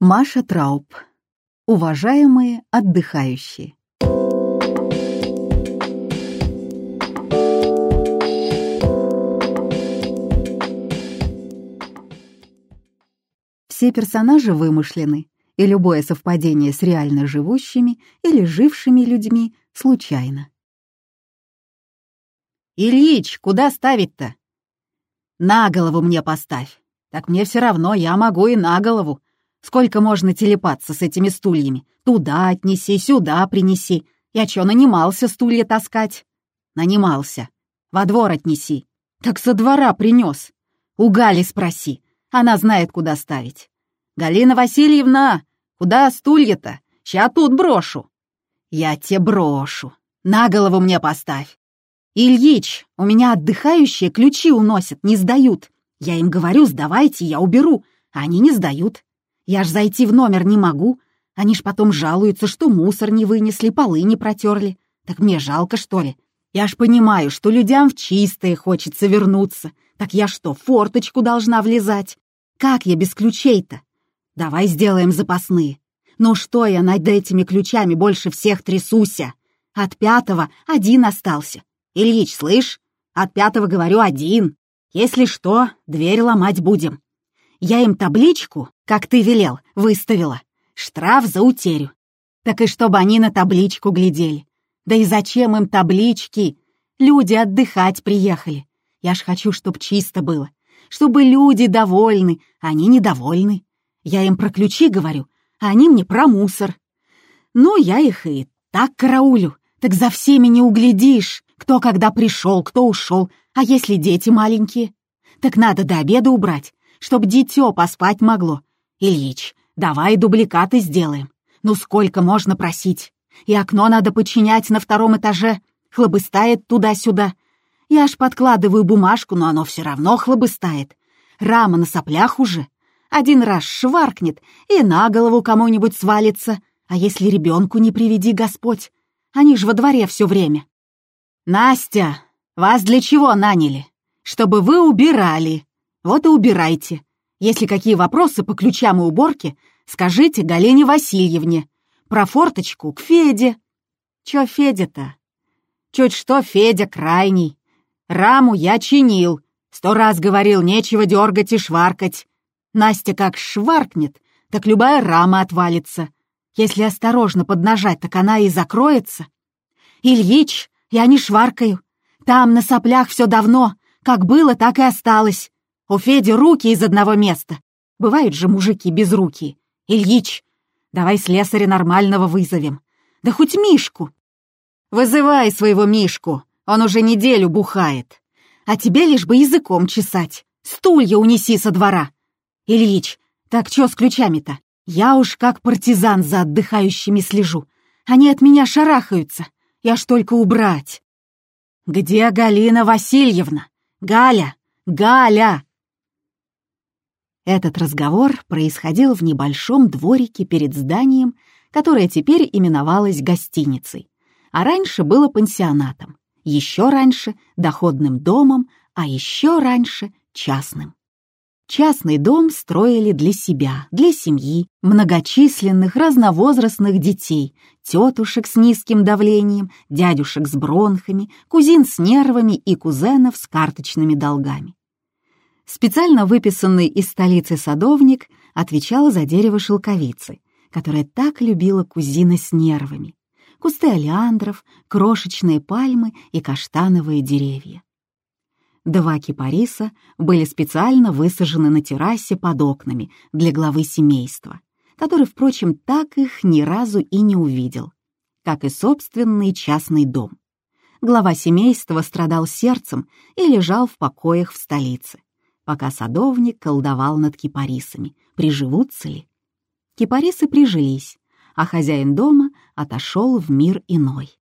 Маша Трауб. Уважаемые отдыхающие. Все персонажи вымышлены, и любое совпадение с реально живущими или жившими людьми случайно. «Ильич, куда ставить-то?» «На голову мне поставь. Так мне все равно, я могу и на голову. Сколько можно телепаться с этими стульями? Туда отнеси, сюда принеси. Я чё, нанимался стулья таскать?» «Нанимался. Во двор отнеси». «Так со двора принес. У Гали спроси. Она знает, куда ставить». «Галина Васильевна, куда стулья-то? Ща тут брошу». «Я тебе брошу. На голову мне поставь. «Ильич, у меня отдыхающие ключи уносят, не сдают. Я им говорю, сдавайте, я уберу, а они не сдают. Я ж зайти в номер не могу. Они ж потом жалуются, что мусор не вынесли, полы не протерли. Так мне жалко, что ли? Я ж понимаю, что людям в чистое хочется вернуться. Так я что, форточку должна влезать? Как я без ключей-то? Давай сделаем запасные. Ну что я над этими ключами больше всех трясуся? От пятого один остался. Ильич, слышь, от пятого говорю один. Если что, дверь ломать будем. Я им табличку, как ты велел, выставила. Штраф за утерю. Так и чтобы они на табличку глядели. Да и зачем им таблички? Люди отдыхать приехали. Я ж хочу, чтоб чисто было. Чтобы люди довольны, а они недовольны. Я им про ключи говорю, а они мне про мусор. Ну, я их и так караулю, так за всеми не углядишь. Кто когда пришел, кто ушел, а если дети маленькие? Так надо до обеда убрать, чтоб дитё поспать могло. Ильич, давай дубликаты сделаем. Ну сколько можно просить? И окно надо починять на втором этаже. Хлобыстает туда-сюда. Я аж подкладываю бумажку, но оно все равно хлобыстает. Рама на соплях уже. Один раз шваркнет и на голову кому-нибудь свалится. А если ребенку не приведи Господь? Они ж во дворе все время. «Настя, вас для чего наняли? Чтобы вы убирали. Вот и убирайте. Если какие вопросы по ключам и уборке, скажите Галине Васильевне. Про форточку к Феде». «Чё Федя-то?» «Чуть что Федя крайний. Раму я чинил. Сто раз говорил, нечего дергать и шваркать. Настя как шваркнет, так любая рама отвалится. Если осторожно поднажать, так она и закроется. Ильич, я не шваркаю. Там на соплях все давно. Как было, так и осталось. У Феди руки из одного места. Бывают же мужики без руки. Ильич, давай слесаря нормального вызовем. Да хоть Мишку. Вызывай своего Мишку. Он уже неделю бухает. А тебе лишь бы языком чесать. Стулья унеси со двора. Ильич, так что с ключами-то? Я уж как партизан за отдыхающими слежу. Они от меня шарахаются. Я ж только убрать. Где Галина Васильевна? Галя! Галя! Этот разговор происходил в небольшом дворике перед зданием, которое теперь именовалось гостиницей, а раньше было пансионатом, еще раньше — доходным домом, а еще раньше — частным. Частный дом строили для себя, для семьи, многочисленных разновозрастных детей, тетушек с низким давлением, дядюшек с бронхами, кузин с нервами и кузенов с карточными долгами. Специально выписанный из столицы садовник отвечал за дерево шелковицы, которое так любила кузина с нервами, кусты олеандров, крошечные пальмы и каштановые деревья. Два кипариса были специально высажены на террасе под окнами для главы семейства, который, впрочем, так их ни разу и не увидел, как и собственный частный дом. Глава семейства страдал сердцем и лежал в покоях в столице, пока садовник колдовал над кипарисами, приживутся ли. Кипарисы прижились, а хозяин дома отошел в мир иной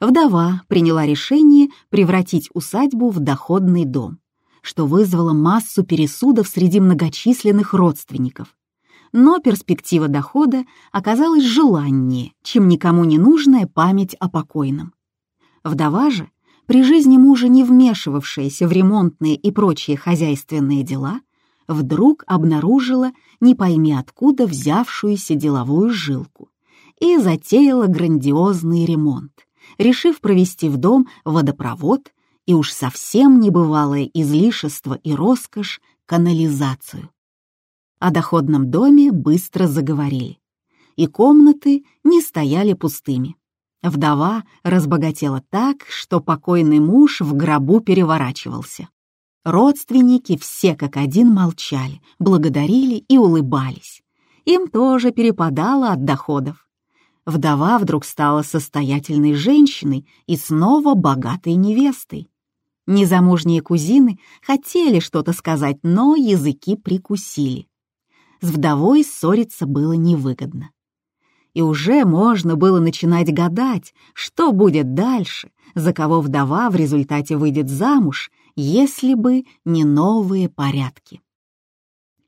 вдова приняла решение превратить усадьбу в доходный дом, что вызвало массу пересудов среди многочисленных родственников. Но перспектива дохода оказалась желаннее, чем никому не нужная память о покойном. Вдова же, при жизни мужа не вмешивавшаяся в ремонтные и прочие хозяйственные дела, вдруг обнаружила не пойми откуда взявшуюся деловую жилку и затеяла грандиозный ремонт, решив провести в дом водопровод и уж совсем небывалое излишество и роскошь канализацию. О доходном доме быстро заговорили, и комнаты не стояли пустыми. Вдова разбогатела так, что покойный муж в гробу переворачивался. Родственники все как один молчали, благодарили и улыбались. Им тоже перепадало от доходов. Вдова вдруг стала состоятельной женщиной и снова богатой невестой. Незамужние кузины хотели что-то сказать, но языки прикусили. С вдовой ссориться было невыгодно. И уже можно было начинать гадать, что будет дальше, за кого вдова в результате выйдет замуж, если бы не новые порядки.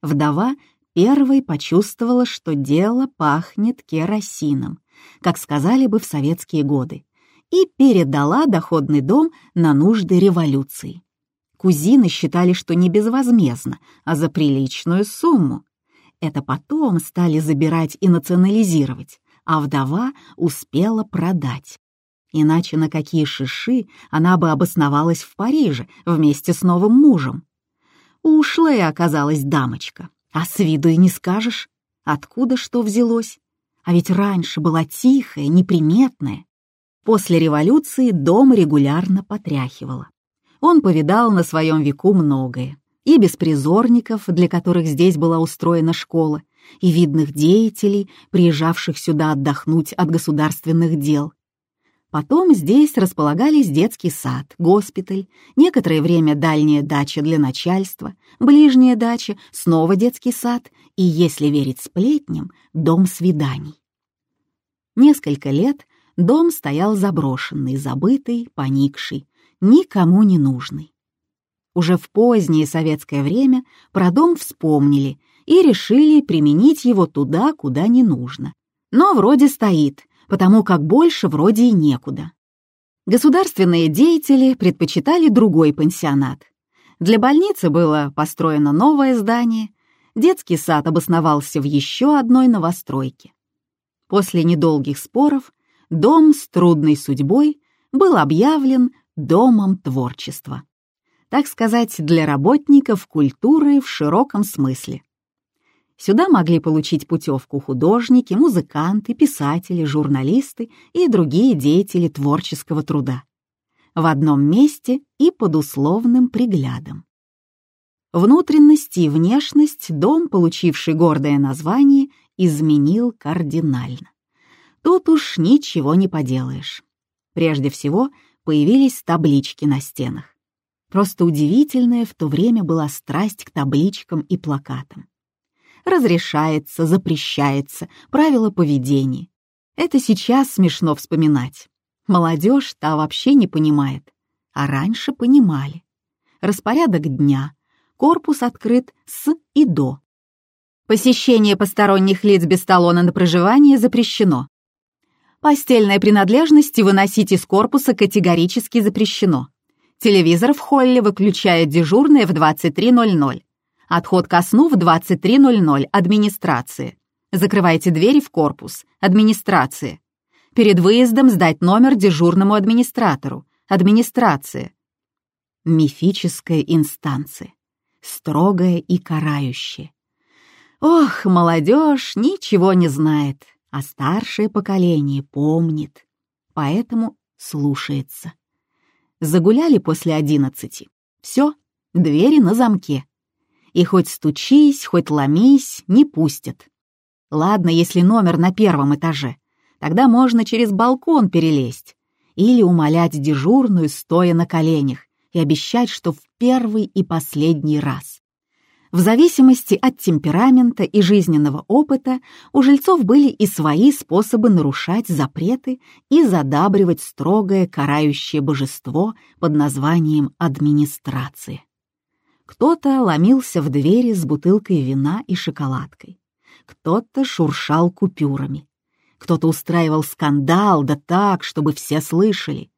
Вдова первой почувствовала, что дело пахнет керосином, как сказали бы в советские годы, и передала доходный дом на нужды революции. Кузины считали, что не безвозмездно, а за приличную сумму. Это потом стали забирать и национализировать, а вдова успела продать. Иначе на какие шиши она бы обосновалась в Париже вместе с новым мужем. Ушлая оказалась дамочка, а с виду и не скажешь, откуда что взялось. А ведь раньше была тихая, неприметная. После революции дом регулярно потряхивало. Он повидал на своем веку многое. И беспризорников, для которых здесь была устроена школа, и видных деятелей, приезжавших сюда отдохнуть от государственных дел. Потом здесь располагались детский сад, госпиталь, некоторое время дальняя дача для начальства, ближняя дача, снова детский сад и, если верить сплетням, дом свиданий. Несколько лет Дом стоял заброшенный, забытый, поникший, никому не нужный. Уже в позднее советское время про дом вспомнили и решили применить его туда, куда не нужно. Но вроде стоит, потому как больше вроде и некуда. Государственные деятели предпочитали другой пансионат. Для больницы было построено новое здание, детский сад обосновался в еще одной новостройке. После недолгих споров дом с трудной судьбой был объявлен Домом творчества. Так сказать, для работников культуры в широком смысле. Сюда могли получить путевку художники, музыканты, писатели, журналисты и другие деятели творческого труда. В одном месте и под условным приглядом. Внутренность и внешность дом, получивший гордое название, изменил кардинально. Тут уж ничего не поделаешь. Прежде всего, появились таблички на стенах. Просто удивительная в то время была страсть к табличкам и плакатам. Разрешается, запрещается, правила поведения. Это сейчас смешно вспоминать. Молодежь та вообще не понимает, а раньше понимали. Распорядок дня, корпус открыт с и до. Посещение посторонних лиц без талона на проживание запрещено. Постельные принадлежности выносить из корпуса категорически запрещено. Телевизор в холле выключает дежурные в 23.00. Отход ко сну в 23.00. Администрации. Закрывайте двери в корпус. Администрации. Перед выездом сдать номер дежурному администратору. Администрации. Мифическая инстанция. Строгая и карающая. Ох, молодежь ничего не знает а старшее поколение помнит, поэтому слушается. Загуляли после одиннадцати. Все, двери на замке. И хоть стучись, хоть ломись, не пустят. Ладно, если номер на первом этаже, тогда можно через балкон перелезть или умолять дежурную, стоя на коленях, и обещать, что в первый и последний раз. В зависимости от темперамента и жизненного опыта у жильцов были и свои способы нарушать запреты и задабривать строгое карающее божество под названием администрации. Кто-то ломился в двери с бутылкой вина и шоколадкой, кто-то шуршал купюрами, кто-то устраивал скандал, да так, чтобы все слышали.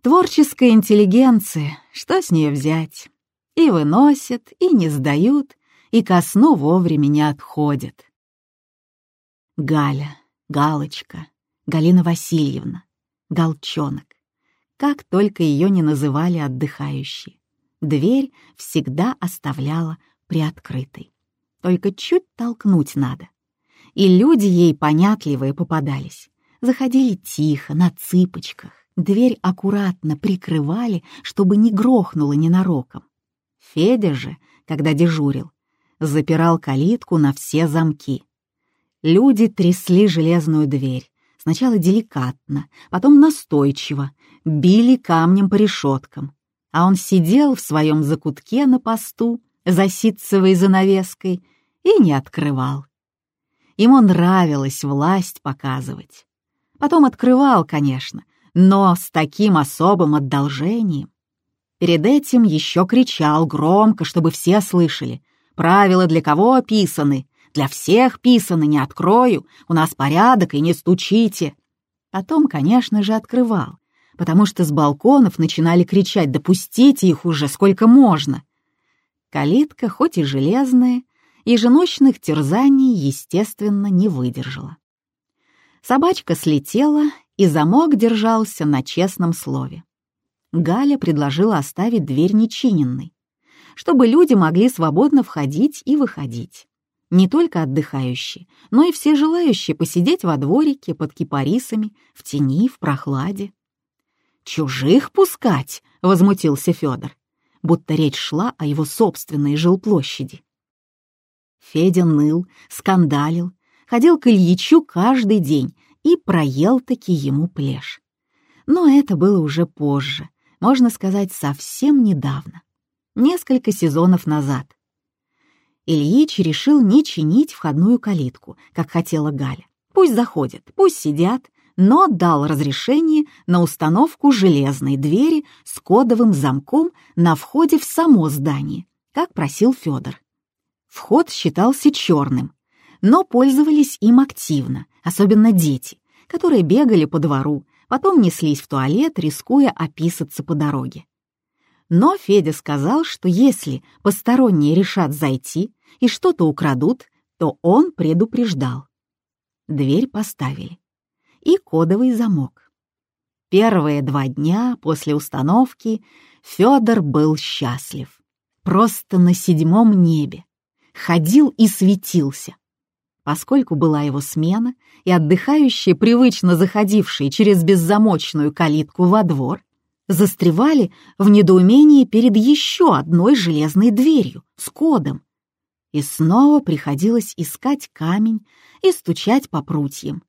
Творческая интеллигенция, что с нее взять? И выносят, и не сдают, и ко сну вовремя не отходят. Галя, Галочка, Галина Васильевна, Галчонок. Как только ее не называли отдыхающей. Дверь всегда оставляла приоткрытой. Только чуть толкнуть надо. И люди ей понятливые попадались. Заходили тихо, на цыпочках. Дверь аккуратно прикрывали, чтобы не грохнуло ненароком. Федя же, когда дежурил, запирал калитку на все замки. Люди трясли железную дверь. Сначала деликатно, потом настойчиво, били камнем по решеткам. А он сидел в своем закутке на посту, за ситцевой занавеской, и не открывал. Ему нравилось власть показывать. Потом открывал, конечно, но с таким особым одолжением. Перед этим еще кричал громко, чтобы все слышали. Правила для кого описаны? Для всех писаны, не открою. У нас порядок и не стучите. Потом, конечно же, открывал, потому что с балконов начинали кричать «Допустите их уже, сколько можно!» Калитка, хоть и железная, еженочных терзаний, естественно, не выдержала. Собачка слетела, и замок держался на честном слове. Галя предложила оставить дверь нечиненной, чтобы люди могли свободно входить и выходить. Не только отдыхающие, но и все желающие посидеть во дворике под кипарисами, в тени, в прохладе. «Чужих пускать!» — возмутился Федор, будто речь шла о его собственной жилплощади. Федя ныл, скандалил, ходил к Ильичу каждый день и проел-таки ему плешь. Но это было уже позже, можно сказать, совсем недавно, несколько сезонов назад. Ильич решил не чинить входную калитку, как хотела Галя. Пусть заходят, пусть сидят, но дал разрешение на установку железной двери с кодовым замком на входе в само здание, как просил Федор. Вход считался черным, но пользовались им активно, особенно дети, которые бегали по двору, потом неслись в туалет, рискуя описаться по дороге. Но Федя сказал, что если посторонние решат зайти и что-то украдут, то он предупреждал. Дверь поставили. И кодовый замок. Первые два дня после установки Федор был счастлив. Просто на седьмом небе ходил и светился. Поскольку была его смена, и отдыхающие, привычно заходившие через беззамочную калитку во двор, застревали в недоумении перед еще одной железной дверью с кодом. И снова приходилось искать камень и стучать по прутьям.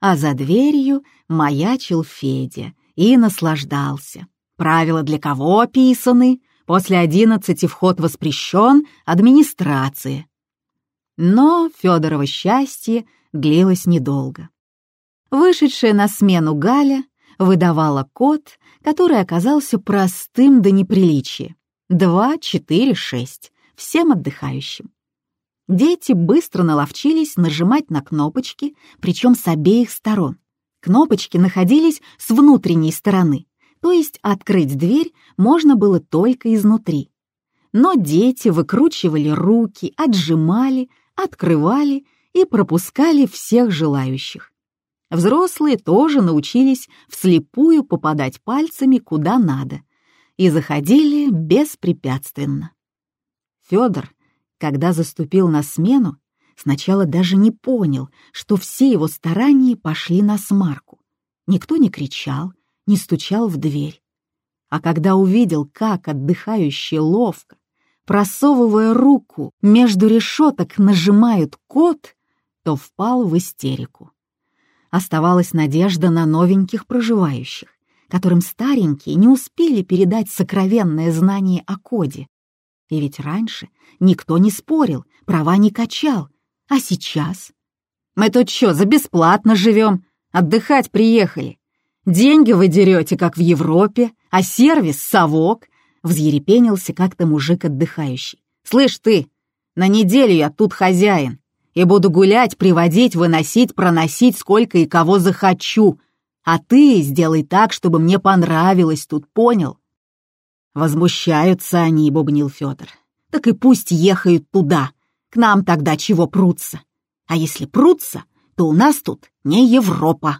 А за дверью маячил Федя и наслаждался. Правила для кого описаны, После одиннадцати вход воспрещен администрации. Но Федорово счастье длилось недолго. Вышедшая на смену Галя выдавала код, который оказался простым до неприличия. Два, четыре, шесть. Всем отдыхающим. Дети быстро наловчились нажимать на кнопочки, причем с обеих сторон. Кнопочки находились с внутренней стороны, то есть открыть дверь можно было только изнутри. Но дети выкручивали руки, отжимали, открывали и пропускали всех желающих. Взрослые тоже научились вслепую попадать пальцами куда надо и заходили беспрепятственно. Федор, когда заступил на смену, сначала даже не понял, что все его старания пошли на смарку. Никто не кричал, не стучал в дверь. А когда увидел, как отдыхающие ловко, просовывая руку между решеток, нажимают код, то впал в истерику. Оставалась надежда на новеньких проживающих, которым старенькие не успели передать сокровенное знание о коде. И ведь раньше никто не спорил, права не качал, а сейчас... «Мы тут что, за бесплатно живем? Отдыхать приехали. Деньги вы дерете, как в Европе, а сервис — совок!» — взъерепенился как-то мужик отдыхающий. «Слышь ты, на неделю я тут хозяин, и буду гулять, приводить, выносить, проносить, сколько и кого захочу. А ты сделай так, чтобы мне понравилось тут, понял?» Возмущаются они, бубнил Федор. так и пусть ехают туда. К нам тогда чего прутся. А если прутся, то у нас тут не Европа.